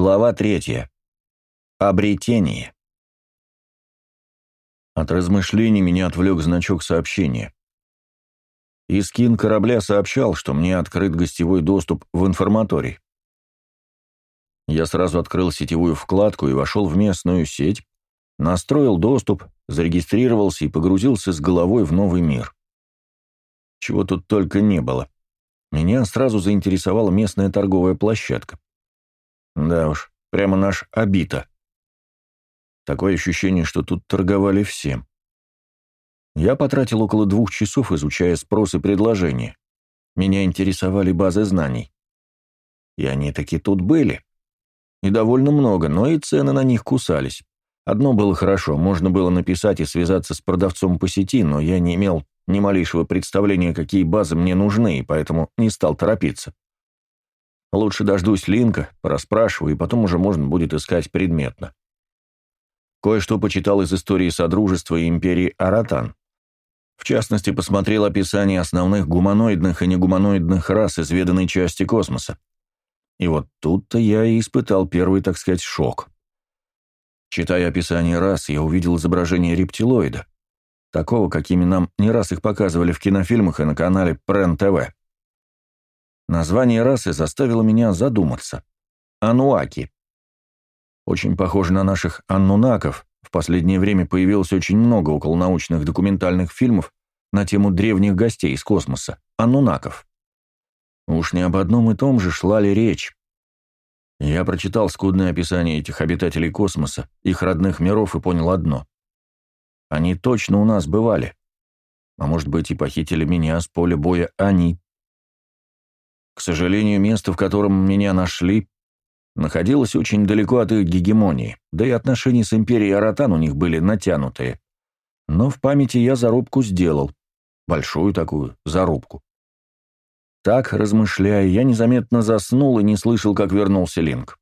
Глава третья. Обретение. От размышлений меня отвлек значок сообщения. Искин корабля сообщал, что мне открыт гостевой доступ в информаторий. Я сразу открыл сетевую вкладку и вошел в местную сеть, настроил доступ, зарегистрировался и погрузился с головой в новый мир. Чего тут только не было. Меня сразу заинтересовала местная торговая площадка. Да уж, прямо наш Абита. Такое ощущение, что тут торговали всем. Я потратил около двух часов, изучая спрос и предложения. Меня интересовали базы знаний. И они таки тут были. И довольно много, но и цены на них кусались. Одно было хорошо, можно было написать и связаться с продавцом по сети, но я не имел ни малейшего представления, какие базы мне нужны, и поэтому не стал торопиться. Лучше дождусь Линка, пораспрашиваю, и потом уже можно будет искать предметно. Кое-что почитал из истории Содружества и Империи Аратан. В частности, посмотрел описание основных гуманоидных и негуманоидных рас изведанной части космоса. И вот тут-то я и испытал первый, так сказать, шок. Читая описание рас, я увидел изображение рептилоида, такого, какими нам не раз их показывали в кинофильмах и на канале Прен ТВ. Название расы заставило меня задуматься. Ануаки. Очень похоже на наших аннунаков. В последнее время появилось очень много околонаучных документальных фильмов на тему древних гостей из космоса, аннунаков. Уж не об одном и том же шла ли речь. Я прочитал скудное описание этих обитателей космоса, их родных миров и понял одно. Они точно у нас бывали. А может быть и похитили меня с поля боя они. К сожалению, место, в котором меня нашли, находилось очень далеко от их гегемонии, да и отношения с империей Аратан у них были натянутые. Но в памяти я зарубку сделал. Большую такую зарубку. Так, размышляя, я незаметно заснул и не слышал, как вернулся Линк.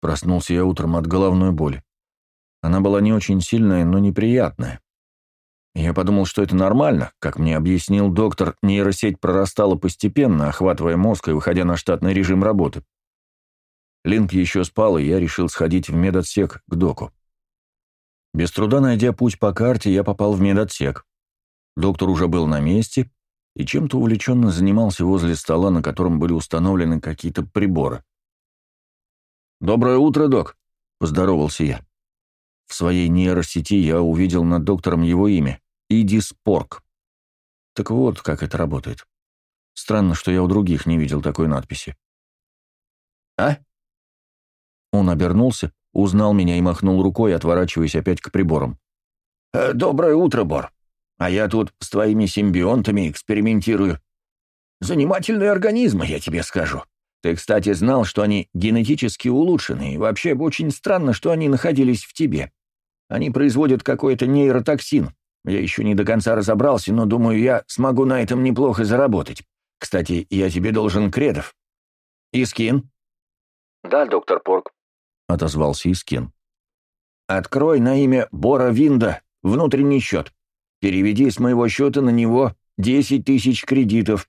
Проснулся я утром от головной боли. Она была не очень сильная, но неприятная. Я подумал, что это нормально. Как мне объяснил доктор, нейросеть прорастала постепенно, охватывая мозг и выходя на штатный режим работы. Линк еще спал, и я решил сходить в медотсек к доку. Без труда найдя путь по карте, я попал в медотсек. Доктор уже был на месте и чем-то увлеченно занимался возле стола, на котором были установлены какие-то приборы. «Доброе утро, док», — поздоровался я. В своей нейросети я увидел над доктором его имя — Идис Порк. Так вот, как это работает. Странно, что я у других не видел такой надписи. «А?» Он обернулся, узнал меня и махнул рукой, отворачиваясь опять к приборам. «Э, «Доброе утро, Бор. А я тут с твоими симбионтами экспериментирую. Занимательные организмы, я тебе скажу. Ты, кстати, знал, что они генетически улучшены, и вообще очень странно, что они находились в тебе. Они производят какой-то нейротоксин. Я еще не до конца разобрался, но думаю, я смогу на этом неплохо заработать. Кстати, я тебе должен кредов. Искин?» «Да, доктор Порк», — отозвался Искин. «Открой на имя Бора Винда внутренний счет. Переведи с моего счета на него 10 тысяч кредитов.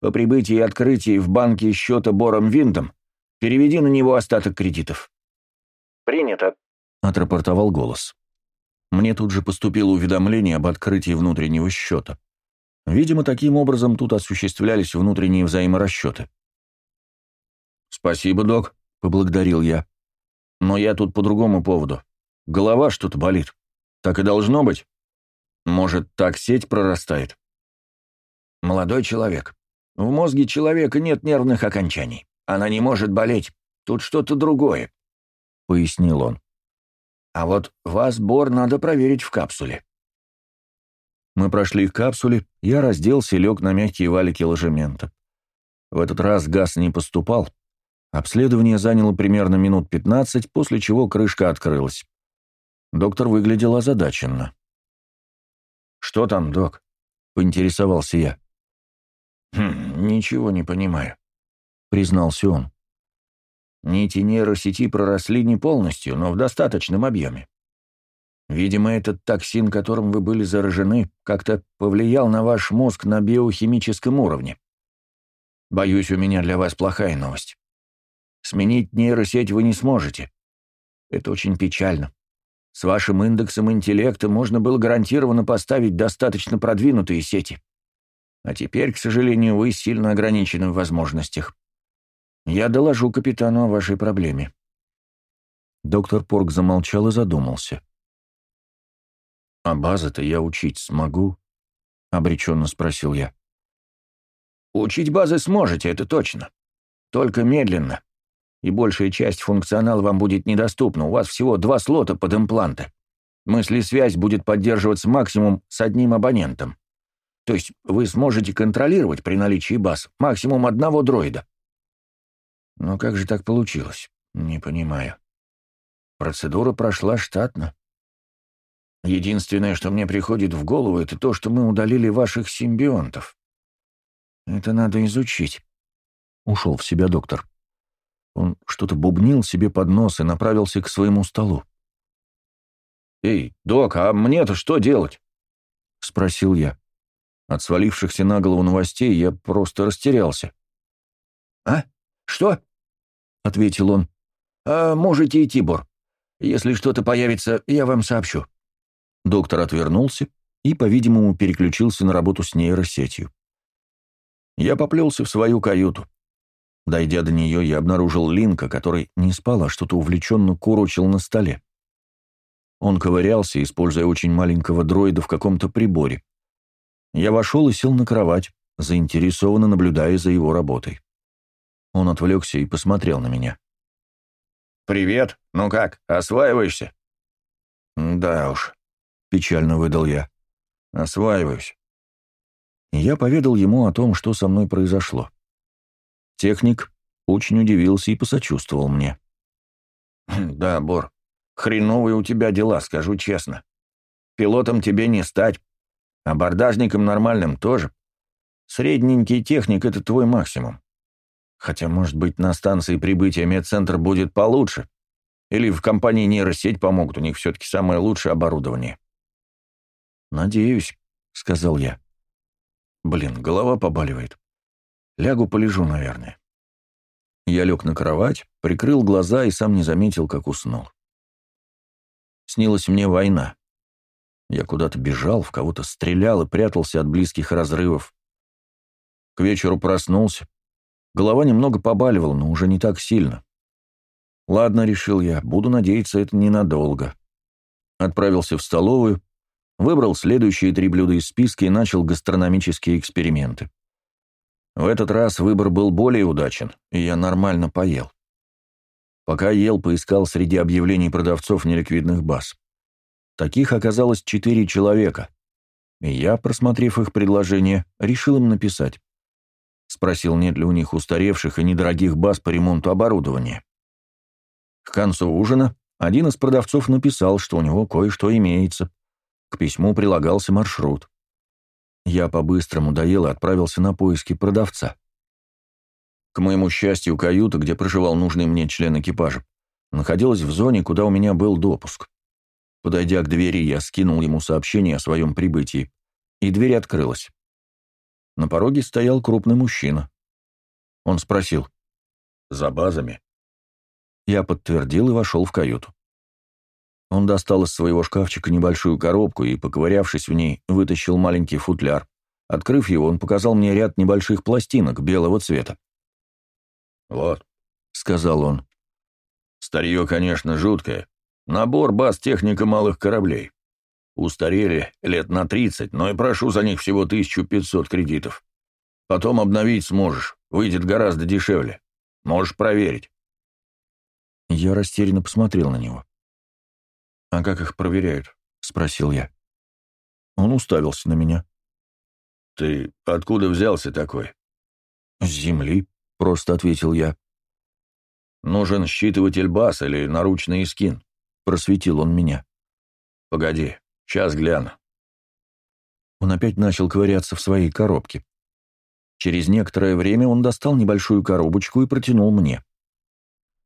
По прибытии и открытии в банке счета Бором Виндом переведи на него остаток кредитов». «Принято», — отрапортовал голос. Мне тут же поступило уведомление об открытии внутреннего счета. Видимо, таким образом тут осуществлялись внутренние взаиморасчеты. «Спасибо, док», — поблагодарил я. «Но я тут по другому поводу. Голова что-то болит. Так и должно быть. Может, так сеть прорастает?» «Молодой человек, в мозге человека нет нервных окончаний. Она не может болеть. Тут что-то другое», — пояснил он. А вот вас, Бор, надо проверить в капсуле. Мы прошли к капсуле, я разделся и лег на мягкие валики ложемента. В этот раз газ не поступал. Обследование заняло примерно минут 15, после чего крышка открылась. Доктор выглядел озадаченно. «Что там, док?» — поинтересовался я. «Хм, ничего не понимаю», — признался он. Нити нейросети проросли не полностью, но в достаточном объеме. Видимо, этот токсин, которым вы были заражены, как-то повлиял на ваш мозг на биохимическом уровне. Боюсь, у меня для вас плохая новость. Сменить нейросеть вы не сможете. Это очень печально. С вашим индексом интеллекта можно было гарантированно поставить достаточно продвинутые сети. А теперь, к сожалению, вы сильно ограничены в возможностях. Я доложу капитану о вашей проблеме». Доктор Порк замолчал и задумался. «А базы-то я учить смогу?» — обреченно спросил я. «Учить базы сможете, это точно. Только медленно и большая часть функционала вам будет недоступна. У вас всего два слота под импланты. Мысли-связь будет поддерживаться максимум с одним абонентом. То есть вы сможете контролировать при наличии баз максимум одного дроида. Но как же так получилось? Не понимаю. Процедура прошла штатно. Единственное, что мне приходит в голову, это то, что мы удалили ваших симбионтов. Это надо изучить. Ушел в себя доктор. Он что-то бубнил себе под нос и направился к своему столу. «Эй, док, а мне-то что делать?» — спросил я. От свалившихся на голову новостей я просто растерялся. «А? Что?» — ответил он. «А можете идти, Бор. Если что-то появится, я вам сообщу». Доктор отвернулся и, по-видимому, переключился на работу с нейросетью. Я поплелся в свою каюту. Дойдя до нее, я обнаружил Линка, который не спал, а что-то увлеченно курочил на столе. Он ковырялся, используя очень маленького дроида в каком-то приборе. Я вошел и сел на кровать, заинтересованно наблюдая за его работой. Он отвлекся и посмотрел на меня. «Привет. Ну как, осваиваешься?» «Да уж», — печально выдал я. «Осваиваюсь». Я поведал ему о том, что со мной произошло. Техник очень удивился и посочувствовал мне. «Да, Бор, хреновые у тебя дела, скажу честно. Пилотом тебе не стать, а бордажником нормальным тоже. Средненький техник — это твой максимум. Хотя, может быть, на станции прибытия медцентр будет получше. Или в компании нейросеть помогут, у них все-таки самое лучшее оборудование». «Надеюсь», — сказал я. «Блин, голова побаливает. Лягу полежу, наверное. Я лег на кровать, прикрыл глаза и сам не заметил, как уснул. Снилась мне война. Я куда-то бежал, в кого-то стрелял и прятался от близких разрывов. К вечеру проснулся. Голова немного побаливала, но уже не так сильно. Ладно, решил я, буду надеяться, это ненадолго. Отправился в столовую, выбрал следующие три блюда из списка и начал гастрономические эксперименты. В этот раз выбор был более удачен, и я нормально поел. Пока ел, поискал среди объявлений продавцов неликвидных баз. Таких оказалось четыре человека, и я, просмотрев их предложение, решил им написать. Спросил, нет ли у них устаревших и недорогих баз по ремонту оборудования. К концу ужина один из продавцов написал, что у него кое-что имеется. К письму прилагался маршрут. Я по-быстрому доел и отправился на поиски продавца. К моему счастью, каюта, где проживал нужный мне член экипажа, находилась в зоне, куда у меня был допуск. Подойдя к двери, я скинул ему сообщение о своем прибытии, и дверь открылась. На пороге стоял крупный мужчина. Он спросил, «За базами?» Я подтвердил и вошел в каюту. Он достал из своего шкафчика небольшую коробку и, поковырявшись в ней, вытащил маленький футляр. Открыв его, он показал мне ряд небольших пластинок белого цвета. «Вот», — сказал он. «Старье, конечно, жуткое. Набор баз техника малых кораблей. Устарели лет на 30, но и прошу за них всего 1500 кредитов. Потом обновить сможешь, выйдет гораздо дешевле. Можешь проверить». Я растерянно посмотрел на него. «А как их проверяют?» — спросил я. Он уставился на меня. «Ты откуда взялся такой?» «С земли», — просто ответил я. «Нужен считыватель баз или наручный скин», — просветил он меня. «Погоди, сейчас гляну». Он опять начал ковыряться в своей коробке. Через некоторое время он достал небольшую коробочку и протянул мне.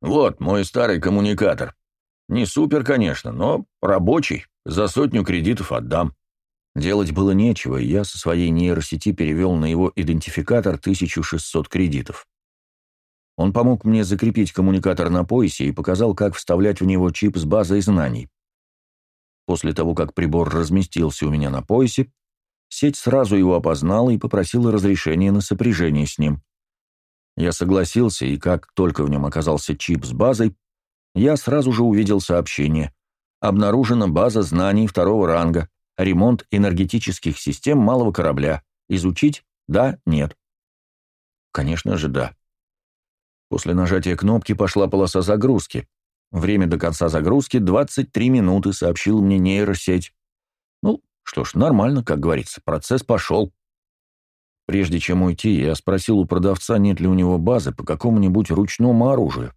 «Вот мой старый коммуникатор. Не супер, конечно, но рабочий. За сотню кредитов отдам. Делать было нечего, и я со своей нейросети перевел на его идентификатор 1600 кредитов. Он помог мне закрепить коммуникатор на поясе и показал, как вставлять в него чип с базой знаний. После того, как прибор разместился у меня на поясе, сеть сразу его опознала и попросила разрешения на сопряжение с ним. Я согласился, и как только в нем оказался чип с базой, я сразу же увидел сообщение. Обнаружена база знаний второго ранга, ремонт энергетических систем малого корабля. Изучить? Да, нет. Конечно же, да. После нажатия кнопки пошла полоса загрузки. Время до конца загрузки 23 минуты, сообщил мне нейросеть. Ну, что ж, нормально, как говорится, процесс пошел. Прежде чем уйти, я спросил у продавца, нет ли у него базы по какому-нибудь ручному оружию.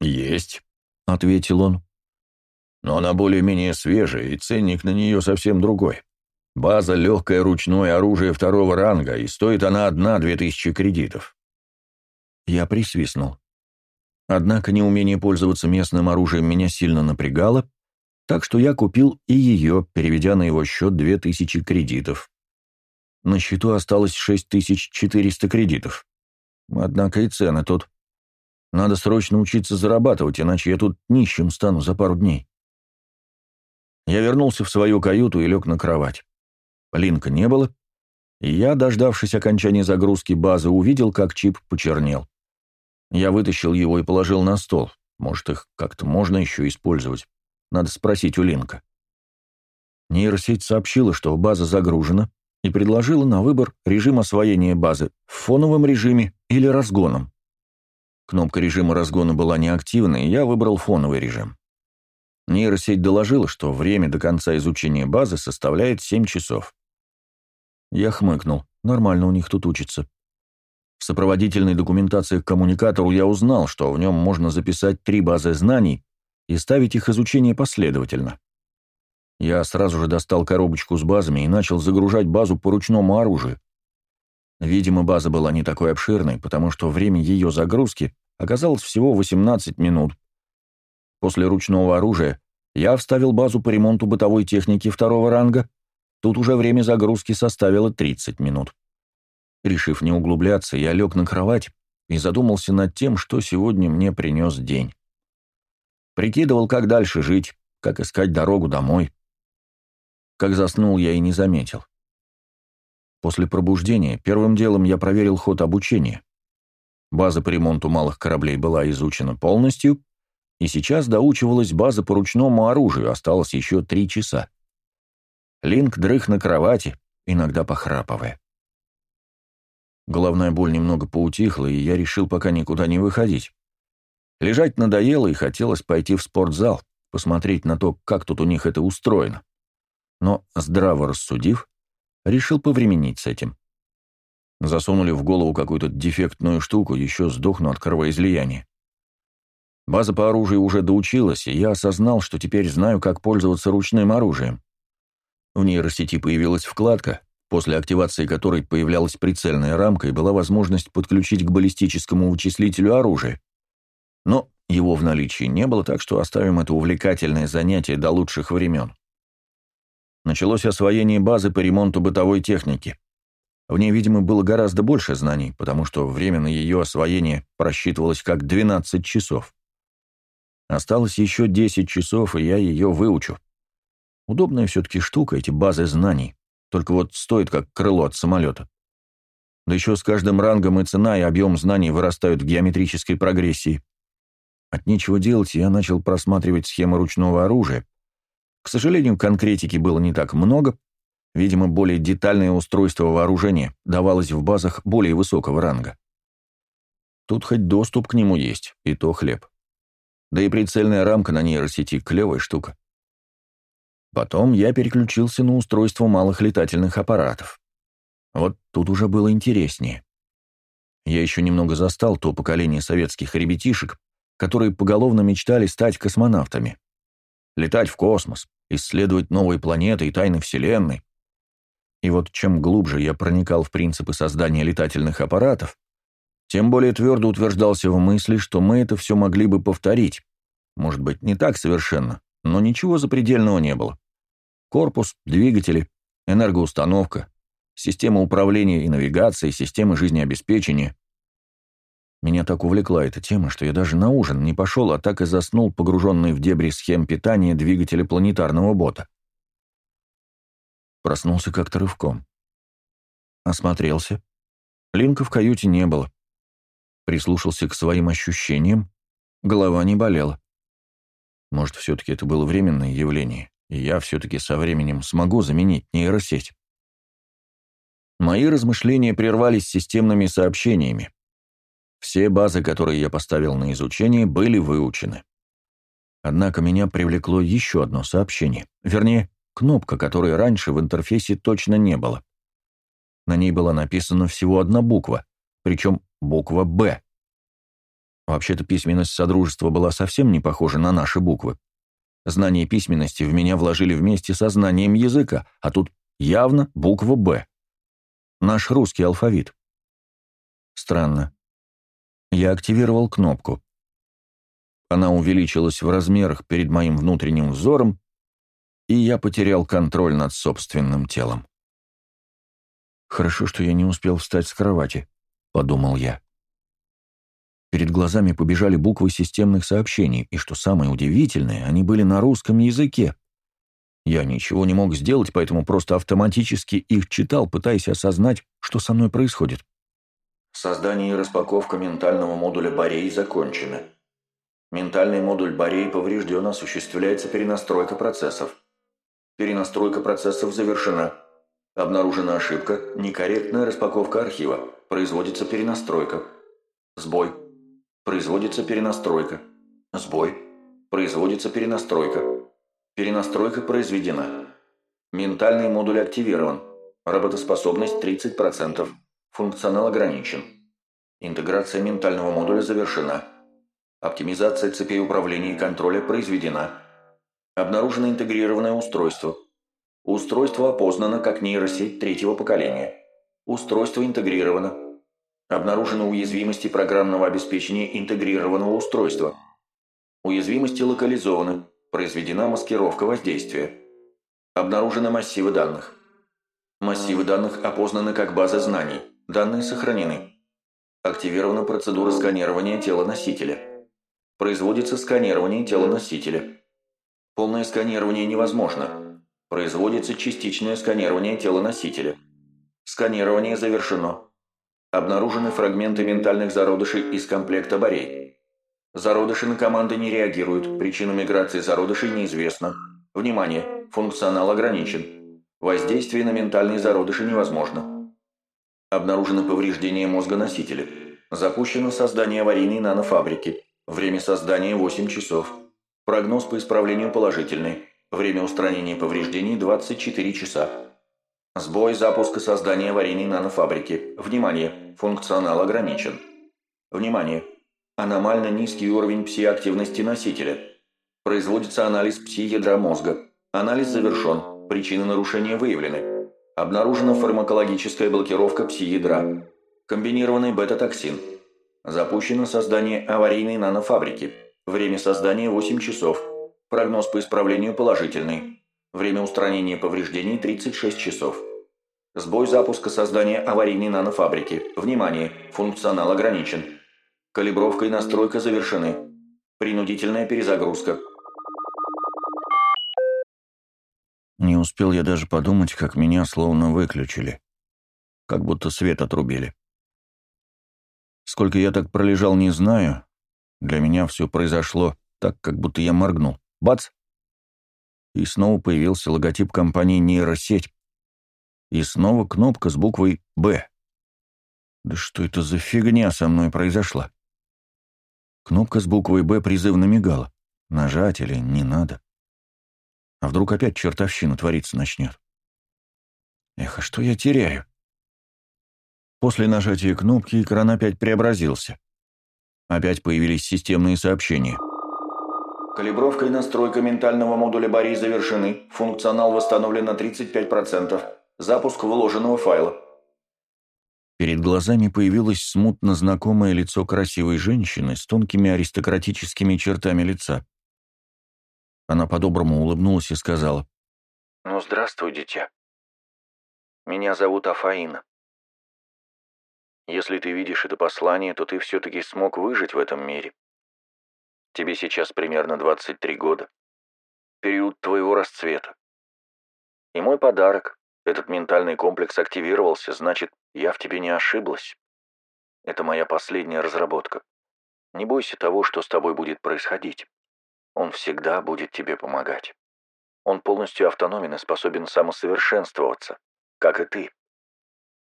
«Есть», — ответил он. «Но она более-менее свежая, и ценник на нее совсем другой. База — легкое ручное оружие второго ранга, и стоит она одна-две тысячи кредитов. Я присвистнул. Однако неумение пользоваться местным оружием меня сильно напрягало, так что я купил и ее, переведя на его счет 2000 кредитов. На счету осталось 6400 кредитов. Однако и цены тут. Надо срочно учиться зарабатывать, иначе я тут нищим стану за пару дней. Я вернулся в свою каюту и лег на кровать. Линка не было, и я, дождавшись окончания загрузки базы, увидел, как чип почернел. Я вытащил его и положил на стол. Может, их как-то можно еще использовать. Надо спросить у Линка. Нейросеть сообщила, что база загружена, и предложила на выбор режим освоения базы в фоновом режиме или разгоном. Кнопка режима разгона была неактивна, и я выбрал фоновый режим. Нейросеть доложила, что время до конца изучения базы составляет 7 часов. Я хмыкнул. Нормально у них тут учатся. В сопроводительной документации к коммуникатору я узнал, что в нем можно записать три базы знаний и ставить их изучение последовательно. Я сразу же достал коробочку с базами и начал загружать базу по ручному оружию. Видимо, база была не такой обширной, потому что время ее загрузки оказалось всего 18 минут. После ручного оружия я вставил базу по ремонту бытовой техники второго ранга, тут уже время загрузки составило 30 минут. Решив не углубляться, я лег на кровать и задумался над тем, что сегодня мне принес день. Прикидывал, как дальше жить, как искать дорогу домой. Как заснул, я и не заметил. После пробуждения первым делом я проверил ход обучения. База по ремонту малых кораблей была изучена полностью, и сейчас доучивалась база по ручному оружию, осталось еще три часа. Линк дрых на кровати, иногда похрапывая. Головная боль немного поутихла, и я решил пока никуда не выходить. Лежать надоело, и хотелось пойти в спортзал, посмотреть на то, как тут у них это устроено но, здраво рассудив, решил повременить с этим. Засунули в голову какую-то дефектную штуку, еще сдохну от кровоизлияния. База по оружию уже доучилась, и я осознал, что теперь знаю, как пользоваться ручным оружием. В нейросети появилась вкладка, после активации которой появлялась прицельная рамка и была возможность подключить к баллистическому вычислителю оружие. Но его в наличии не было, так что оставим это увлекательное занятие до лучших времен началось освоение базы по ремонту бытовой техники. В ней, видимо, было гораздо больше знаний, потому что время на ее освоение просчитывалось как 12 часов. Осталось еще 10 часов, и я ее выучу. Удобная все-таки штука, эти базы знаний. Только вот стоит как крыло от самолета. Да еще с каждым рангом и цена, и объем знаний вырастают в геометрической прогрессии. От нечего делать я начал просматривать схемы ручного оружия, к сожалению, конкретики было не так много. Видимо, более детальное устройство вооружения давалось в базах более высокого ранга. Тут хоть доступ к нему есть, и то хлеб. Да и прицельная рамка на нейросети — клевая штука. Потом я переключился на устройство малых летательных аппаратов. Вот тут уже было интереснее. Я еще немного застал то поколение советских ребятишек, которые поголовно мечтали стать космонавтами. Летать в космос, исследовать новые планеты и тайны Вселенной. И вот чем глубже я проникал в принципы создания летательных аппаратов, тем более твердо утверждался в мысли, что мы это все могли бы повторить. Может быть, не так совершенно, но ничего запредельного не было. Корпус, двигатели, энергоустановка, система управления и навигации, системы жизнеобеспечения. Меня так увлекла эта тема, что я даже на ужин не пошел, а так и заснул, погруженный в дебри схем питания двигателя планетарного бота. Проснулся как-то рывком. Осмотрелся. Линка в каюте не было. Прислушался к своим ощущениям. Голова не болела. Может, все-таки это было временное явление, и я все-таки со временем смогу заменить нейросеть. Мои размышления прервались системными сообщениями. Все базы, которые я поставил на изучение, были выучены. Однако меня привлекло еще одно сообщение, вернее, кнопка, которой раньше в интерфейсе точно не было. На ней была написана всего одна буква, причем буква «Б». Вообще-то письменность Содружества была совсем не похожа на наши буквы. Знание письменности в меня вложили вместе со знанием языка, а тут явно буква «Б». Наш русский алфавит. Странно. Я активировал кнопку. Она увеличилась в размерах перед моим внутренним взором, и я потерял контроль над собственным телом. «Хорошо, что я не успел встать с кровати», — подумал я. Перед глазами побежали буквы системных сообщений, и, что самое удивительное, они были на русском языке. Я ничего не мог сделать, поэтому просто автоматически их читал, пытаясь осознать, что со мной происходит. Создание и распаковка ментального модуля Борей закончены. Ментальный модуль Борей поврежден, осуществляется перенастройка процессов. Перенастройка процессов завершена. Обнаружена ошибка, некорректная распаковка архива. Производится перенастройка. Сбой. Производится перенастройка. Сбой. Производится перенастройка. Перенастройка произведена. Ментальный модуль активирован. Работоспособность 30%. Функционал ограничен. Интеграция ментального модуля завершена. Оптимизация цепей управления и контроля произведена. Обнаружено интегрированное устройство. Устройство опознано как нейросеть третьего поколения. Устройство интегрировано. Обнаружены уязвимости программного обеспечения интегрированного устройства. Уязвимости локализованы. Произведена маскировка воздействия. Обнаружены массивы данных. Массивы данных опознаны как база знаний. Данные сохранены. Активирована процедура сканирования тела носителя. Производится сканирование тела носителя. Полное сканирование невозможно. Производится частичное сканирование тела носителя. Сканирование завершено. Обнаружены фрагменты ментальных зародышей из комплекта Борей. Зародыши на команды не реагируют, причина миграции зародышей неизвестна. Внимание, функционал ограничен. Воздействие на ментальные зародыши невозможно. Обнаружено повреждение мозга носителя. Запущено создание аварийной нанофабрики. Время создания 8 часов. Прогноз по исправлению положительный. Время устранения повреждений 24 часа. Сбой запуска создания аварийной нанофабрики. Внимание! Функционал ограничен. Внимание! Аномально низкий уровень пси-активности носителя. Производится анализ пси-ядра мозга. Анализ завершен. Причины нарушения выявлены. Обнаружена фармакологическая блокировка пси-ядра. Комбинированный бета-токсин. Запущено создание аварийной нанофабрики. Время создания 8 часов. Прогноз по исправлению положительный. Время устранения повреждений 36 часов. Сбой запуска создания аварийной нанофабрики. Внимание! Функционал ограничен. Калибровка и настройка завершены. Принудительная перезагрузка. Не успел я даже подумать, как меня словно выключили. Как будто свет отрубили. Сколько я так пролежал, не знаю. Для меня все произошло так, как будто я моргнул. Бац! И снова появился логотип компании «Нейросеть». И снова кнопка с буквой «Б». Да что это за фигня со мной произошла? Кнопка с буквой «Б» призывно мигала. Нажать или не надо? А вдруг опять чертовщина твориться начнет? Эх, а что я теряю? После нажатия кнопки экран опять преобразился. Опять появились системные сообщения. Калибровка и настройка ментального модуля Бори завершены. Функционал восстановлен на 35%. Запуск вложенного файла. Перед глазами появилось смутно знакомое лицо красивой женщины с тонкими аристократическими чертами лица. Она по-доброму улыбнулась и сказала. «Ну, здравствуй, дитя. Меня зовут Афаина. Если ты видишь это послание, то ты все-таки смог выжить в этом мире. Тебе сейчас примерно 23 года. Период твоего расцвета. И мой подарок, этот ментальный комплекс активировался, значит, я в тебе не ошиблась. Это моя последняя разработка. Не бойся того, что с тобой будет происходить. Он всегда будет тебе помогать. Он полностью автономен и способен самосовершенствоваться, как и ты.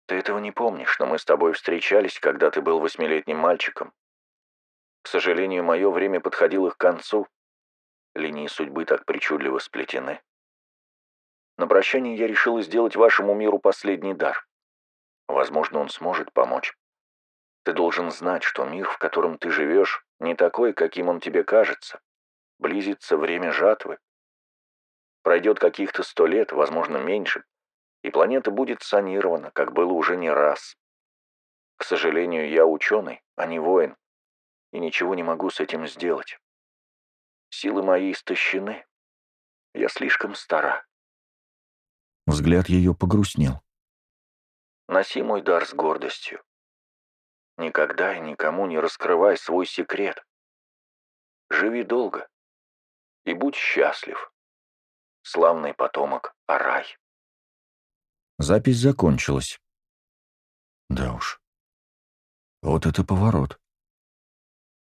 Ты этого не помнишь, но мы с тобой встречались, когда ты был восьмилетним мальчиком. К сожалению, мое время подходило к концу. Линии судьбы так причудливо сплетены. На прощание я решила сделать вашему миру последний дар. Возможно, он сможет помочь. Ты должен знать, что мир, в котором ты живешь, не такой, каким он тебе кажется. Близится время жатвы. Пройдет каких-то сто лет, возможно, меньше, и планета будет санирована, как было уже не раз. К сожалению, я ученый, а не воин, и ничего не могу с этим сделать. Силы мои истощены. Я слишком стара. Взгляд ее погрустнел. Носи мой дар с гордостью. Никогда и никому не раскрывай свой секрет. Живи долго и будь счастлив. Славный потомок Арай. Запись закончилась. Да уж. Вот это поворот.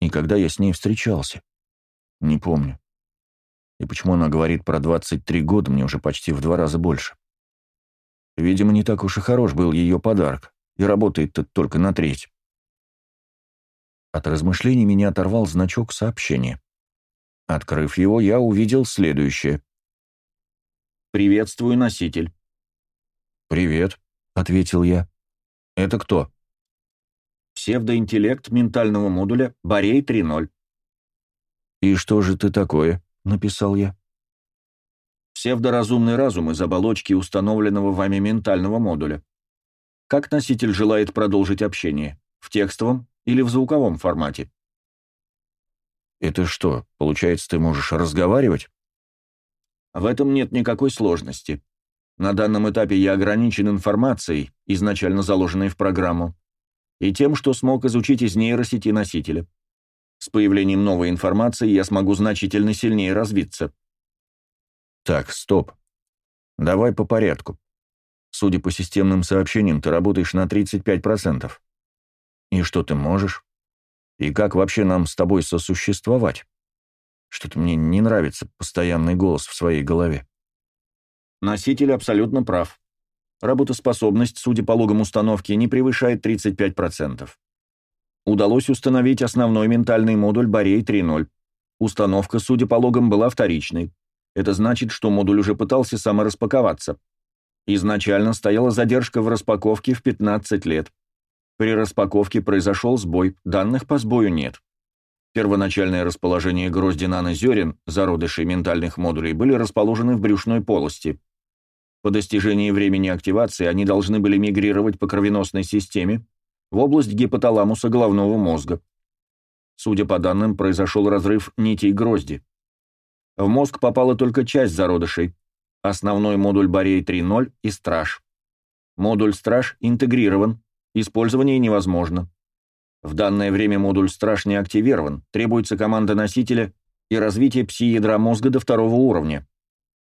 И когда я с ней встречался? Не помню. И почему она говорит про 23 года, мне уже почти в два раза больше. Видимо, не так уж и хорош был ее подарок, и работает-то только на треть. От размышлений меня оторвал значок сообщения. Открыв его, я увидел следующее. «Приветствую, носитель». «Привет», — ответил я. «Это кто?» «Псевдоинтеллект ментального модуля Борей 3.0». «И что же ты такое?» — написал я. «Псевдоразумный разум из оболочки установленного вами ментального модуля. Как носитель желает продолжить общение? В текстовом или в звуковом формате. Это что, получается, ты можешь разговаривать? В этом нет никакой сложности. На данном этапе я ограничен информацией, изначально заложенной в программу, и тем, что смог изучить из нейросети носителя. С появлением новой информации я смогу значительно сильнее развиться. Так, стоп. Давай по порядку. Судя по системным сообщениям, ты работаешь на 35%. И что ты можешь? И как вообще нам с тобой сосуществовать? Что-то мне не нравится постоянный голос в своей голове. Носитель абсолютно прав. Работоспособность, судя по логам установки, не превышает 35%. Удалось установить основной ментальный модуль Борей 3.0. Установка, судя по логам, была вторичной. Это значит, что модуль уже пытался самораспаковаться. Изначально стояла задержка в распаковке в 15 лет. При распаковке произошел сбой, данных по сбою нет. Первоначальное расположение грозди нанозерен, зародышей ментальных модулей, были расположены в брюшной полости. По достижении времени активации они должны были мигрировать по кровеносной системе в область гипоталамуса головного мозга. Судя по данным, произошел разрыв нитей грозди. В мозг попала только часть зародышей, основной модуль Борей 3.0 и Страж. Модуль Страж интегрирован, Использование невозможно. В данное время модуль «Страж» не активирован, требуется команда носителя и развитие пси-ядра мозга до второго уровня.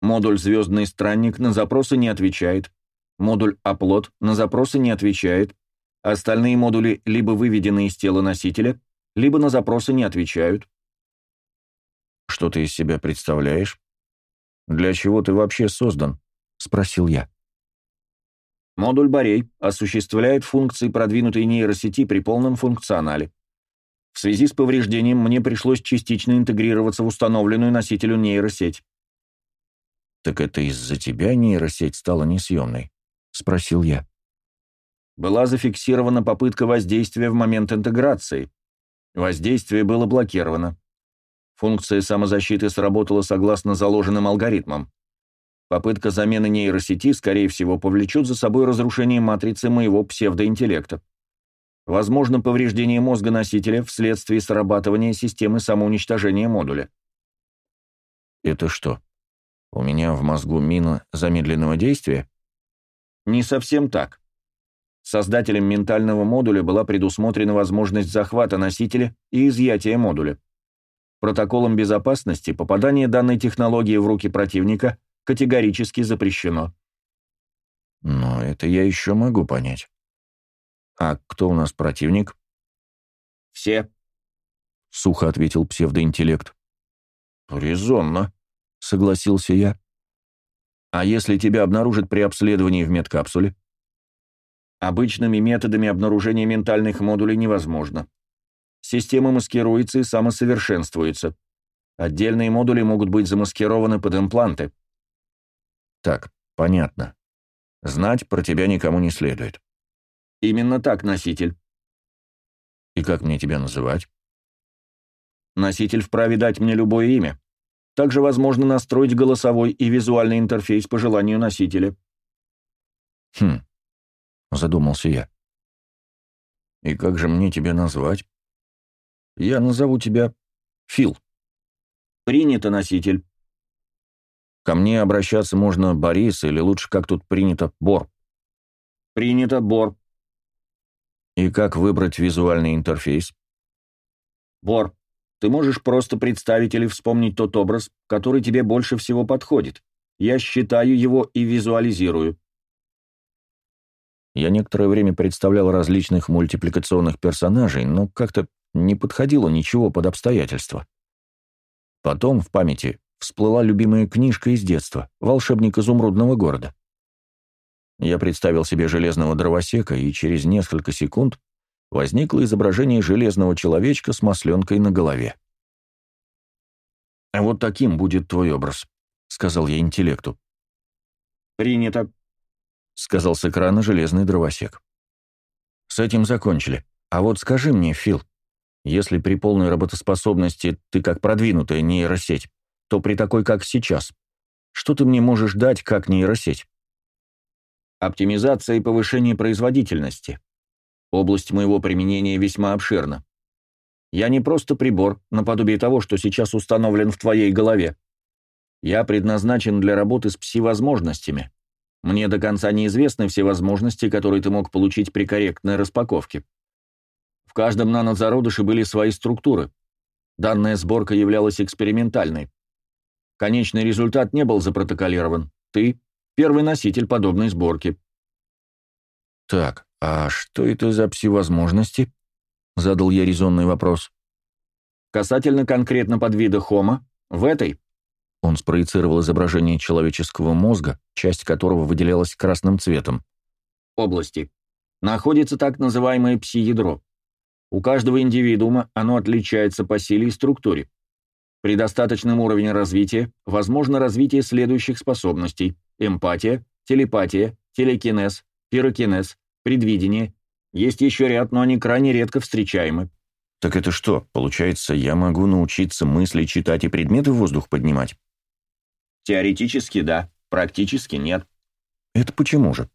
Модуль «Звездный странник» на запросы не отвечает. Модуль «Оплот» на запросы не отвечает. Остальные модули либо выведены из тела носителя, либо на запросы не отвечают. «Что ты из себя представляешь? Для чего ты вообще создан?» — спросил я. Модуль Борей осуществляет функции продвинутой нейросети при полном функционале. В связи с повреждением мне пришлось частично интегрироваться в установленную носителю нейросеть. «Так это из-за тебя нейросеть стала несъемной?» — спросил я. Была зафиксирована попытка воздействия в момент интеграции. Воздействие было блокировано. Функция самозащиты сработала согласно заложенным алгоритмам. Попытка замены нейросети, скорее всего, повлечет за собой разрушение матрицы моего псевдоинтеллекта. Возможно, повреждение мозга носителя вследствие срабатывания системы самоуничтожения модуля. Это что, у меня в мозгу мина замедленного действия? Не совсем так. Создателем ментального модуля была предусмотрена возможность захвата носителя и изъятия модуля. Протоколом безопасности попадание данной технологии в руки противника категорически запрещено. Но это я еще могу понять. А кто у нас противник? Все. Сухо ответил псевдоинтеллект. Резонно, согласился я. А если тебя обнаружат при обследовании в медкапсуле? Обычными методами обнаружения ментальных модулей невозможно. Система маскируется и самосовершенствуется. Отдельные модули могут быть замаскированы под импланты. Так, понятно. Знать про тебя никому не следует. Именно так, носитель. И как мне тебя называть? Носитель вправе дать мне любое имя. Также возможно настроить голосовой и визуальный интерфейс по желанию носителя. Хм, задумался я. И как же мне тебя назвать? Я назову тебя Фил. Принято, носитель. Ко мне обращаться можно Борис или лучше, как тут принято, Бор. Принято, Бор. И как выбрать визуальный интерфейс? Бор, ты можешь просто представить или вспомнить тот образ, который тебе больше всего подходит. Я считаю его и визуализирую. Я некоторое время представлял различных мультипликационных персонажей, но как-то не подходило ничего под обстоятельства. Потом в памяти всплыла любимая книжка из детства «Волшебник изумрудного города». Я представил себе железного дровосека, и через несколько секунд возникло изображение железного человечка с масленкой на голове. «А вот таким будет твой образ», — сказал я интеллекту. «Принято», — сказал с экрана железный дровосек. «С этим закончили. А вот скажи мне, Фил, если при полной работоспособности ты как продвинутая нейросеть, то при такой, как сейчас, что ты мне можешь дать как нейросеть?» «Оптимизация и повышение производительности», Область моего применения весьма обширна. Я не просто прибор, наподобие того, что сейчас установлен в твоей голове. Я предназначен для работы с пси-возможностями. Мне до конца неизвестны все возможности, которые ты мог получить при корректной распаковке. В каждом нанозародыше были свои структуры. Данная сборка являлась экспериментальной. Конечный результат не был запротоколирован. Ты — первый носитель подобной сборки. Так, «А что это за пси-возможности?» — задал я резонный вопрос. «Касательно конкретно подвида Хома, в этой...» Он спроецировал изображение человеческого мозга, часть которого выделялась красным цветом. «Области. Находится так называемое пси-ядро. У каждого индивидуума оно отличается по силе и структуре. При достаточном уровне развития возможно развитие следующих способностей – эмпатия, телепатия, телекинез, пирокинез, предвидение. Есть еще ряд, но они крайне редко встречаемы. Так это что, получается, я могу научиться мысли читать и предметы в воздух поднимать? Теоретически да, практически нет. Это почему же?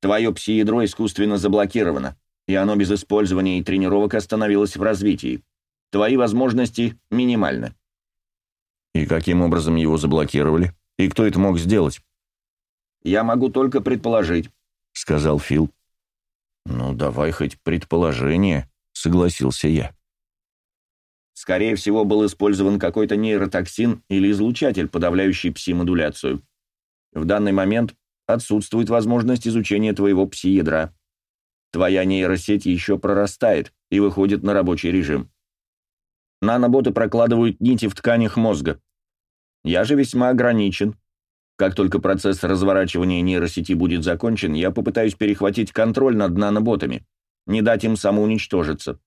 Твое пси-ядро искусственно заблокировано, и оно без использования и тренировок остановилось в развитии. Твои возможности минимальны. И каким образом его заблокировали? И кто это мог сделать? Я могу только предположить, — сказал Фил. «Ну, давай хоть предположение», — согласился я. Скорее всего, был использован какой-то нейротоксин или излучатель, подавляющий пси-модуляцию. В данный момент отсутствует возможность изучения твоего пси-ядра. Твоя нейросеть еще прорастает и выходит на рабочий режим. Наноботы прокладывают нити в тканях мозга. Я же весьма ограничен, как только процесс разворачивания нейросети будет закончен, я попытаюсь перехватить контроль над наноботами, не дать им самоуничтожиться.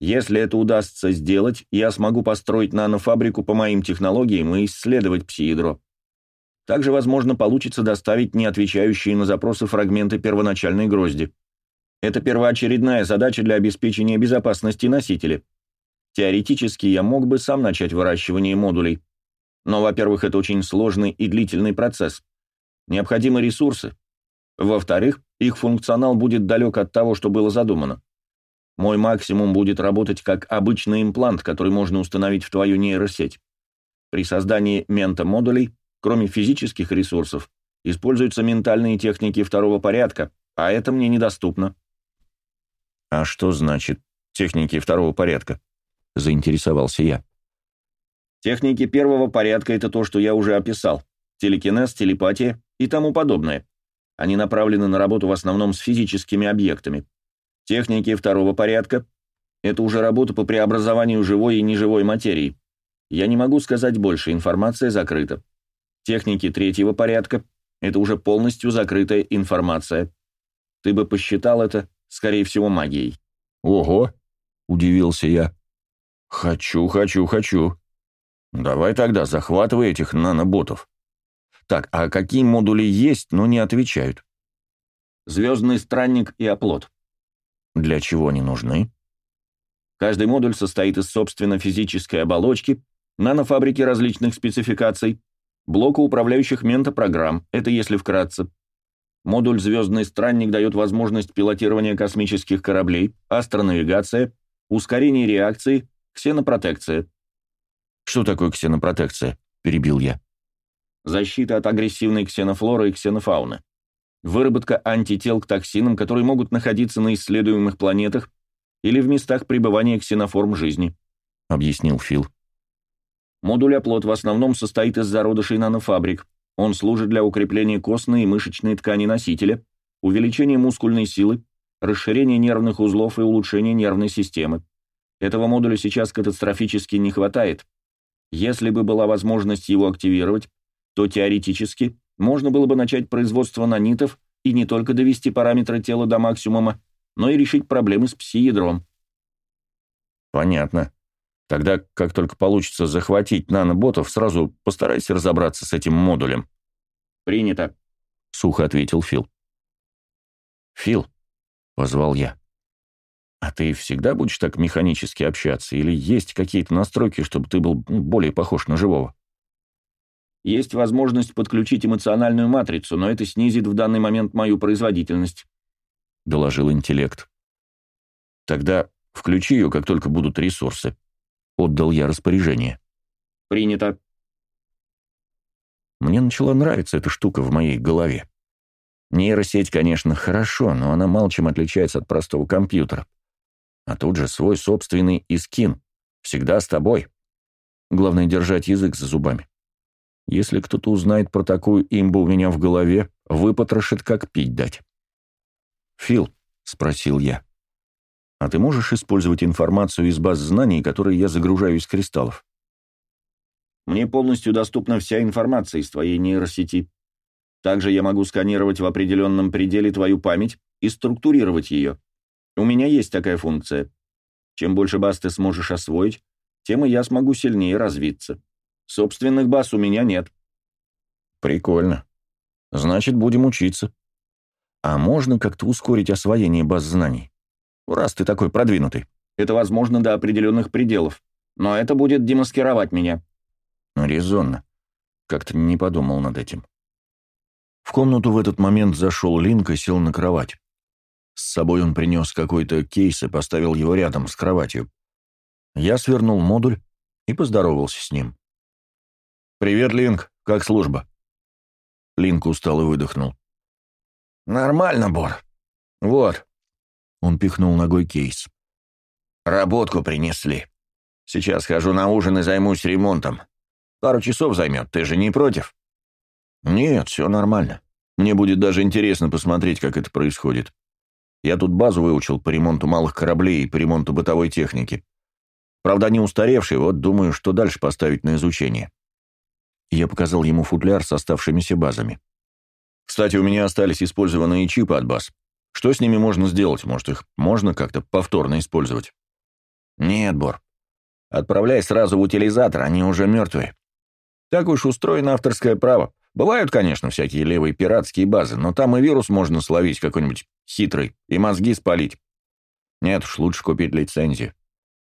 Если это удастся сделать, я смогу построить нанофабрику по моим технологиям и исследовать пси-ядро. Также, возможно, получится доставить неотвечающие на запросы фрагменты первоначальной грозди. Это первоочередная задача для обеспечения безопасности носителя. Теоретически я мог бы сам начать выращивание модулей, но, во-первых, это очень сложный и длительный процесс. Необходимы ресурсы. Во-вторых, их функционал будет далек от того, что было задумано. Мой максимум будет работать как обычный имплант, который можно установить в твою нейросеть. При создании мента-модулей, кроме физических ресурсов, используются ментальные техники второго порядка, а это мне недоступно. «А что значит техники второго порядка?» — заинтересовался я. «Техники первого порядка — это то, что я уже описал. Телекинез, телепатия и тому подобное. Они направлены на работу в основном с физическими объектами. Техники второго порядка — это уже работа по преобразованию живой и неживой материи. Я не могу сказать больше, информация закрыта. Техники третьего порядка — это уже полностью закрытая информация. Ты бы посчитал это скорее всего, магией. «Ого!» — удивился я. «Хочу, хочу, хочу. Давай тогда захватывай этих наноботов. Так, а какие модули есть, но не отвечают?» «Звездный странник и оплот». «Для чего они нужны?» Каждый модуль состоит из собственно физической оболочки, нанофабрики различных спецификаций, блока управляющих ментопрограмм, это если вкратце, Модуль «Звездный странник» дает возможность пилотирования космических кораблей, астронавигация, ускорение реакции, ксенопротекция. «Что такое ксенопротекция?» – перебил я. Защита от агрессивной ксенофлоры и ксенофауны. Выработка антител к токсинам, которые могут находиться на исследуемых планетах или в местах пребывания ксеноформ жизни, — объяснил Фил. Модуль оплот в основном состоит из зародышей нанофабрик, он служит для укрепления костной и мышечной ткани носителя, увеличения мускульной силы, расширения нервных узлов и улучшения нервной системы. Этого модуля сейчас катастрофически не хватает. Если бы была возможность его активировать, то теоретически можно было бы начать производство нанитов и не только довести параметры тела до максимума, но и решить проблемы с пси-ядром. Понятно. Тогда, как только получится захватить наноботов, сразу постарайся разобраться с этим модулем. «Принято», — сухо ответил Фил. «Фил», — позвал я, — «а ты всегда будешь так механически общаться, или есть какие-то настройки, чтобы ты был более похож на живого?» «Есть возможность подключить эмоциональную матрицу, но это снизит в данный момент мою производительность», — доложил интеллект. «Тогда включи ее, как только будут ресурсы», Отдал я распоряжение. «Принято». Мне начала нравиться эта штука в моей голове. Нейросеть, конечно, хорошо, но она мало чем отличается от простого компьютера. А тут же свой собственный искин. Всегда с тобой. Главное держать язык за зубами. Если кто-то узнает про такую имбу у меня в голове, выпотрошит, как пить дать. «Фил», — спросил я, а ты можешь использовать информацию из баз знаний, которые я загружаю из кристаллов? Мне полностью доступна вся информация из твоей нейросети. Также я могу сканировать в определенном пределе твою память и структурировать ее. У меня есть такая функция. Чем больше баз ты сможешь освоить, тем и я смогу сильнее развиться. Собственных баз у меня нет. Прикольно. Значит, будем учиться. А можно как-то ускорить освоение баз знаний? раз ты такой продвинутый. Это возможно до определенных пределов. Но это будет демаскировать меня. Резонно. Как-то не подумал над этим. В комнату в этот момент зашел Линк и сел на кровать. С собой он принес какой-то кейс и поставил его рядом с кроватью. Я свернул модуль и поздоровался с ним. «Привет, Линк. Как служба?» Линк устал и выдохнул. «Нормально, Бор. Вот, он пихнул ногой кейс. «Работку принесли. Сейчас хожу на ужин и займусь ремонтом. Пару часов займет, ты же не против?» «Нет, все нормально. Мне будет даже интересно посмотреть, как это происходит. Я тут базу выучил по ремонту малых кораблей и по ремонту бытовой техники. Правда, они устаревшие, вот думаю, что дальше поставить на изучение». Я показал ему футляр с оставшимися базами. «Кстати, у меня остались использованные чипы от баз. Что с ними можно сделать? Может, их можно как-то повторно использовать? Нет, Бор. Отправляй сразу в утилизатор, они уже мертвые. Так уж устроено авторское право. Бывают, конечно, всякие левые пиратские базы, но там и вирус можно словить какой-нибудь хитрый и мозги спалить. Нет уж, лучше купить лицензию.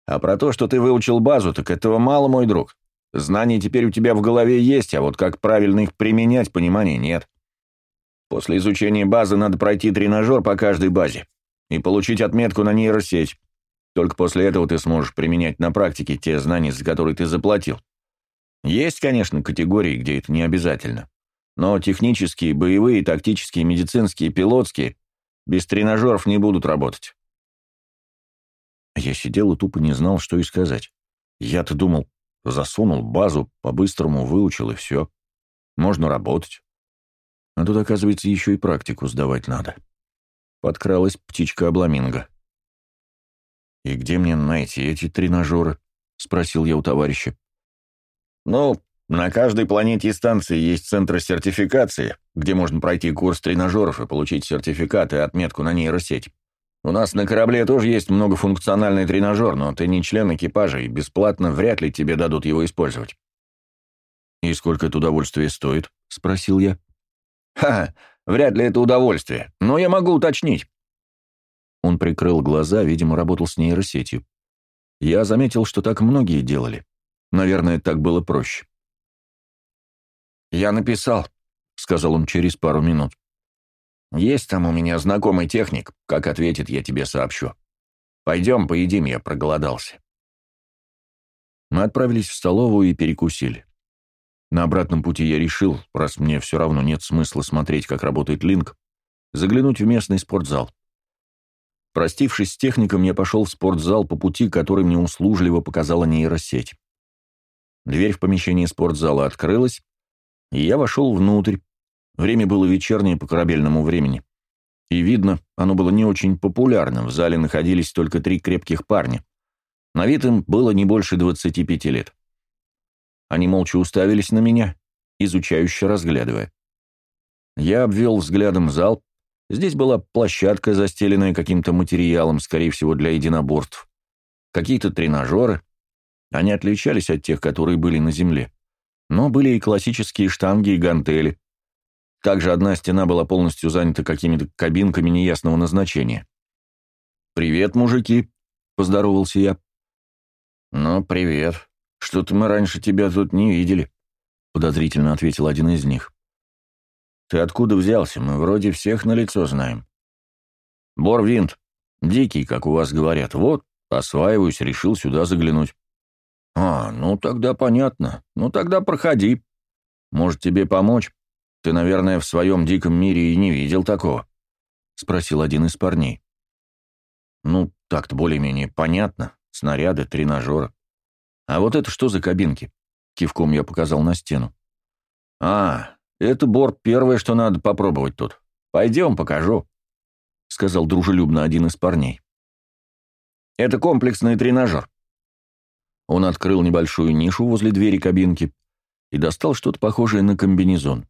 А про то, что ты выучил базу, так этого мало, мой друг. Знания теперь у тебя в голове есть, а вот как правильно их применять, понимания нет. После изучения базы надо пройти тренажер по каждой базе и получить отметку на нейросеть. Только после этого ты сможешь применять на практике те знания, за которые ты заплатил. Есть, конечно, категории, где это не обязательно. Но технические, боевые, тактические, медицинские, пилотские Без тренажеров не будут работать. Я сидел и тупо не знал, что и сказать. Я-то думал, засунул базу, по-быстрому выучил и все. Можно работать. А тут, оказывается, еще и практику сдавать надо. Подкралась птичка-обламинго. «И где мне найти эти тренажеры?» — спросил я у товарища. «Ну, на каждой планете и станции есть центры сертификации, где можно пройти курс тренажеров и получить сертификат и отметку на нейросеть. У нас на корабле тоже есть многофункциональный тренажер, но ты не член экипажа, и бесплатно вряд ли тебе дадут его использовать». «И сколько это удовольствие стоит?» — спросил я. «Ха, вряд ли это удовольствие, но я могу уточнить». Он прикрыл глаза, видимо, работал с нейросетью. Я заметил, что так многие делали. Наверное, так было проще. «Я написал», — сказал он через пару минут. «Есть там у меня знакомый техник. Как ответит, я тебе сообщу. Пойдем, поедим, я проголодался». Мы отправились в столовую и перекусили. На обратном пути я решил, раз мне все равно нет смысла смотреть, как работает линк, заглянуть в местный спортзал. Простившись с техником, я пошел в спортзал по пути, который мне услужливо показала нейросеть. Дверь в помещение спортзала открылась, и я вошел внутрь. Время было вечернее по корабельному времени. И видно, оно было не очень популярным, в зале находились только три крепких парня. На вид им было не больше 25 лет. Они молча уставились на меня, изучающе разглядывая. Я обвел взглядом зал. Здесь была площадка, застеленная каким-то материалом, скорее всего, для единоборств. Какие-то тренажеры. Они отличались от тех, которые были на земле. Но были и классические штанги и гантели. Также одна стена была полностью занята какими-то кабинками неясного назначения. «Привет, мужики», — поздоровался я. «Ну, привет», «Что-то мы раньше тебя тут не видели», — подозрительно ответил один из них. «Ты откуда взялся? Мы вроде всех на лицо знаем». «Борвинт. Дикий, как у вас говорят. Вот, осваиваюсь, решил сюда заглянуть». «А, ну тогда понятно. Ну тогда проходи. Может, тебе помочь? Ты, наверное, в своем диком мире и не видел такого», — спросил один из парней. «Ну, так-то более-менее понятно. Снаряды, тренажеры. «А вот это что за кабинки?» Кивком я показал на стену. «А, это борт первое, что надо попробовать тут. Пойдем, покажу», — сказал дружелюбно один из парней. «Это комплексный тренажер». Он открыл небольшую нишу возле двери кабинки и достал что-то похожее на комбинезон.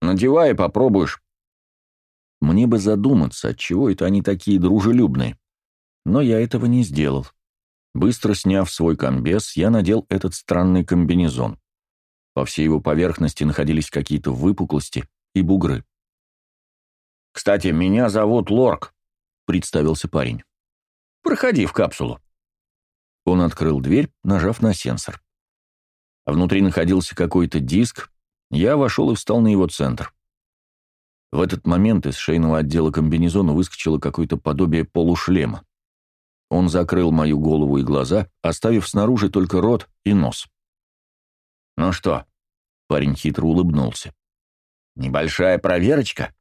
«Надевай попробуешь». Мне бы задуматься, отчего это они такие дружелюбные. Но я этого не сделал. Быстро сняв свой комбез, я надел этот странный комбинезон. По всей его поверхности находились какие-то выпуклости и бугры. «Кстати, меня зовут Лорк», — представился парень. «Проходи в капсулу». Он открыл дверь, нажав на сенсор. Внутри находился какой-то диск, я вошел и встал на его центр. В этот момент из шейного отдела комбинезона выскочило какое-то подобие полушлема. Он закрыл мою голову и глаза, оставив снаружи только рот и нос. «Ну что?» — парень хитро улыбнулся. «Небольшая проверочка?»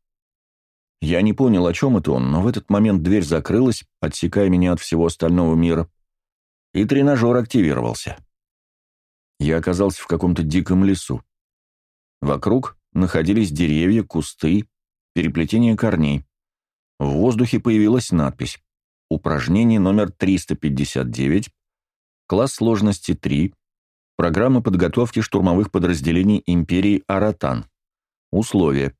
Я не понял, о чем это он, но в этот момент дверь закрылась, отсекая меня от всего остального мира, и тренажер активировался. Я оказался в каком-то диком лесу. Вокруг находились деревья, кусты, переплетение корней. В воздухе появилась надпись Упражнение номер 359. Класс сложности 3. Программа подготовки штурмовых подразделений империи Аратан. Условия.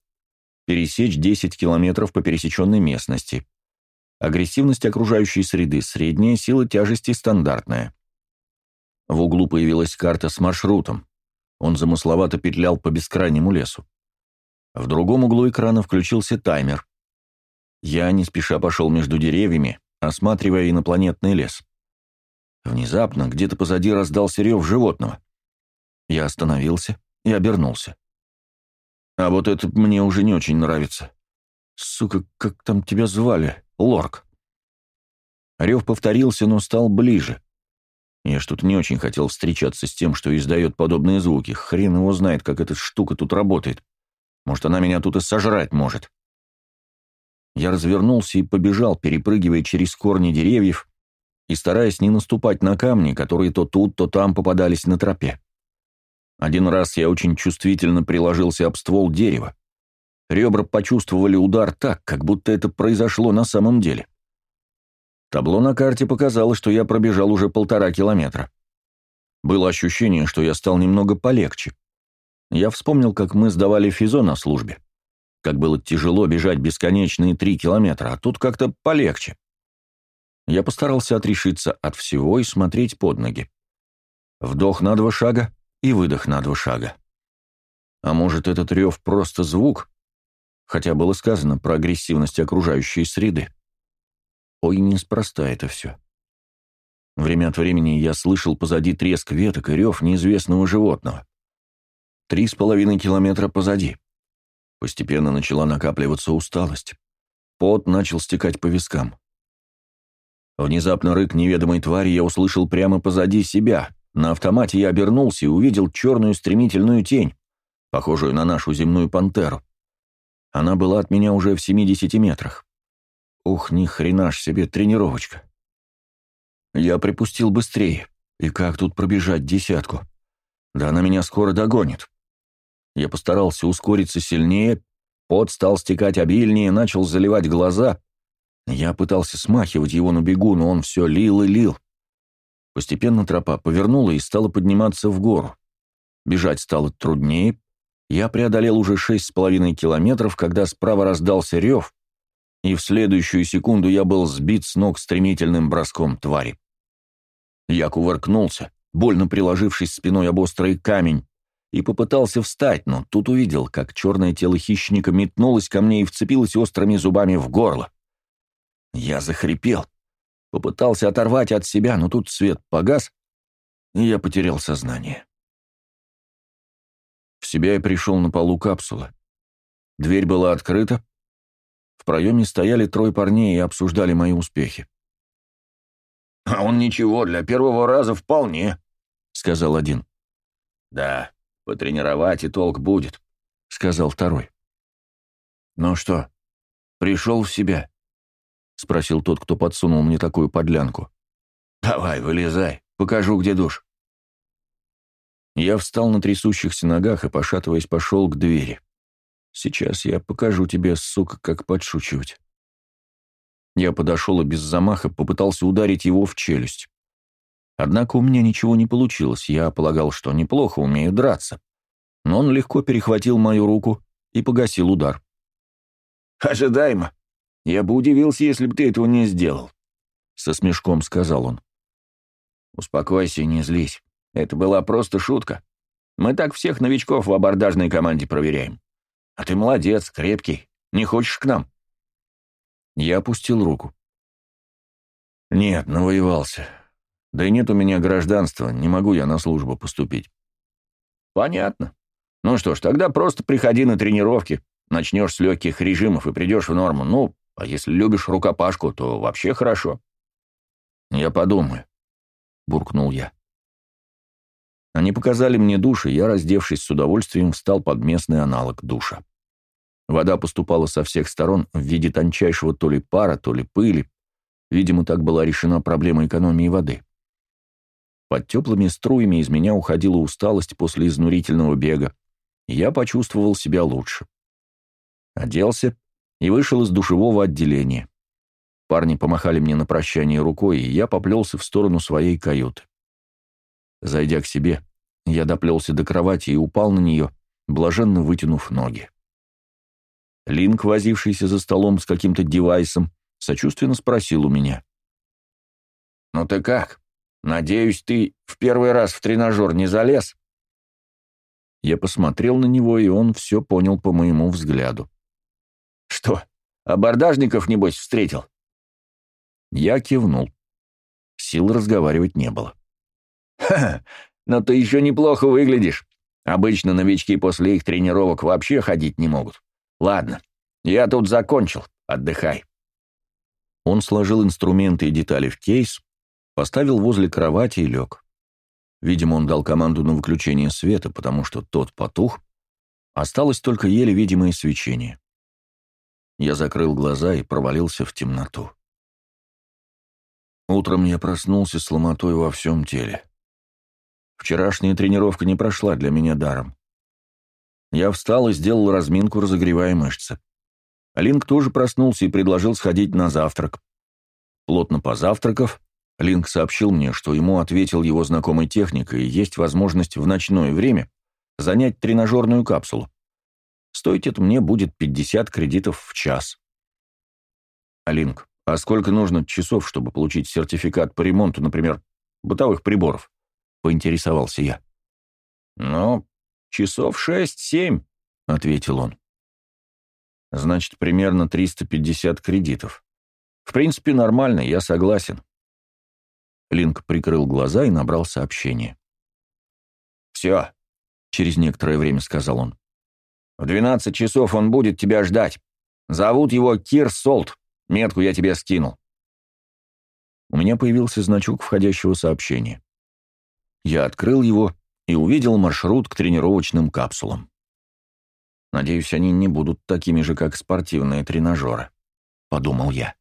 Пересечь 10 километров по пересеченной местности. Агрессивность окружающей среды средняя, сила тяжести стандартная. В углу появилась карта с маршрутом. Он замысловато петлял по бескрайнему лесу. В другом углу экрана включился таймер. Я не спеша пошел между деревьями, осматривая инопланетный лес. Внезапно где-то позади раздался рев животного. Я остановился и обернулся. А вот это мне уже не очень нравится. Сука, как там тебя звали? Лорк. Рев повторился, но стал ближе. Я что-то не очень хотел встречаться с тем, что издает подобные звуки. Хрен его знает, как эта штука тут работает. Может, она меня тут и сожрать может. Я развернулся и побежал, перепрыгивая через корни деревьев и стараясь не наступать на камни, которые то тут, то там попадались на тропе. Один раз я очень чувствительно приложился об ствол дерева. Ребра почувствовали удар так, как будто это произошло на самом деле. Табло на карте показало, что я пробежал уже полтора километра. Было ощущение, что я стал немного полегче. Я вспомнил, как мы сдавали физо на службе. Как было тяжело бежать бесконечные три километра, а тут как-то полегче. Я постарался отрешиться от всего и смотреть под ноги. Вдох на два шага и выдох на два шага. А может, этот рев просто звук? Хотя было сказано про агрессивность окружающей среды. Ой, неспроста это все. Время от времени я слышал позади треск веток и рев неизвестного животного. Три с половиной километра позади. Постепенно начала накапливаться усталость. Пот начал стекать по вискам. Внезапно рык неведомой твари я услышал прямо позади себя. На автомате я обернулся и увидел черную стремительную тень, похожую на нашу земную пантеру. Она была от меня уже в 70 метрах. Ух, ни хрена ж себе тренировочка. Я припустил быстрее. И как тут пробежать десятку? Да она меня скоро догонит. Я постарался ускориться сильнее, пот стал стекать обильнее, начал заливать глаза. Я пытался смахивать его на бегу, но он все лил и лил. Постепенно тропа повернула и стала подниматься в гору. Бежать стало труднее. Я преодолел уже шесть с половиной километров, когда справа раздался рев, и в следующую секунду я был сбит с ног стремительным броском твари. Я кувыркнулся, больно приложившись спиной об острый камень, и попытался встать, но тут увидел, как черное тело хищника метнулось ко мне и вцепилось острыми зубами в горло. Я захрипел, попытался оторвать от себя, но тут свет погас, и я потерял сознание. В себя я пришел на полу капсулы. Дверь была открыта, в проеме стояли трое парней и обсуждали мои успехи. «А он ничего, для первого раза вполне», — сказал один. «Да, потренировать и толк будет», — сказал второй. «Ну что, пришел в себя?» — спросил тот, кто подсунул мне такую подлянку. «Давай, вылезай, покажу, где душ». Я встал на трясущихся ногах и, пошатываясь, пошел к двери. Сейчас я покажу тебе, сука, как подшучивать. Я подошел и без замаха попытался ударить его в челюсть. Однако у меня ничего не получилось, я полагал, что неплохо умею драться. Но он легко перехватил мою руку и погасил удар. «Ожидаемо. Я бы удивился, если бы ты этого не сделал», — со смешком сказал он. «Успокойся и не злись. Это была просто шутка. Мы так всех новичков в абордажной команде проверяем. А ты молодец, крепкий. Не хочешь к нам?» Я опустил руку. «Нет, навоевался. Да и нет у меня гражданства, не могу я на службу поступить». «Понятно. Ну что ж, тогда просто приходи на тренировки, начнешь с легких режимов и придешь в норму. Ну, а если любишь рукопашку, то вообще хорошо». «Я подумаю», — буркнул я. Они показали мне душ, и я, раздевшись с удовольствием, встал под местный аналог душа. Вода поступала со всех сторон в виде тончайшего то ли пара, то ли пыли. Видимо, так была решена проблема экономии воды. Под теплыми струями из меня уходила усталость после изнурительного бега, и я почувствовал себя лучше. Оделся и вышел из душевого отделения. Парни помахали мне на прощание рукой, и я поплелся в сторону своей каюты. Зайдя к себе, я доплелся до кровати и упал на нее, блаженно вытянув ноги. Линк, возившийся за столом с каким-то девайсом, сочувственно спросил у меня. «Ну ты как? Надеюсь, ты в первый раз в тренажер не залез?» Я посмотрел на него, и он все понял по моему взгляду. «Что, абордажников, небось, встретил?» Я кивнул. Сил разговаривать не было. «Ха, но ты еще неплохо выглядишь. Обычно новички после их тренировок вообще ходить не могут. Ладно, я тут закончил. Отдыхай». Он сложил инструменты и детали в кейс, поставил возле кровати и лег. Видимо, он дал команду на выключение света, потому что тот потух. Осталось только еле видимое свечение. Я закрыл глаза и провалился в темноту. Утром я проснулся с ломотой во всем теле. Вчерашняя тренировка не прошла для меня даром. Я встал и сделал разминку, разогревая мышцы. Линк тоже проснулся и предложил сходить на завтрак. Плотно позавтракав, Линк сообщил мне, что ему ответил его знакомый техник, и есть возможность в ночное время занять тренажерную капсулу. Стоить это мне будет 50 кредитов в час. Линк, а сколько нужно часов, чтобы получить сертификат по ремонту, например, бытовых приборов? Поинтересовался я. Ну, часов шесть-семь, ответил он. Значит, примерно 350 кредитов. В принципе, нормально, я согласен. Линк прикрыл глаза и набрал сообщение. «Все», — через некоторое время сказал он. «В 12 часов он будет тебя ждать. Зовут его Кир Солт. Метку я тебе скинул». У меня появился значок входящего сообщения. Я открыл его и увидел маршрут к тренировочным капсулам. Надеюсь, они не будут такими же, как спортивные тренажеры, — подумал я.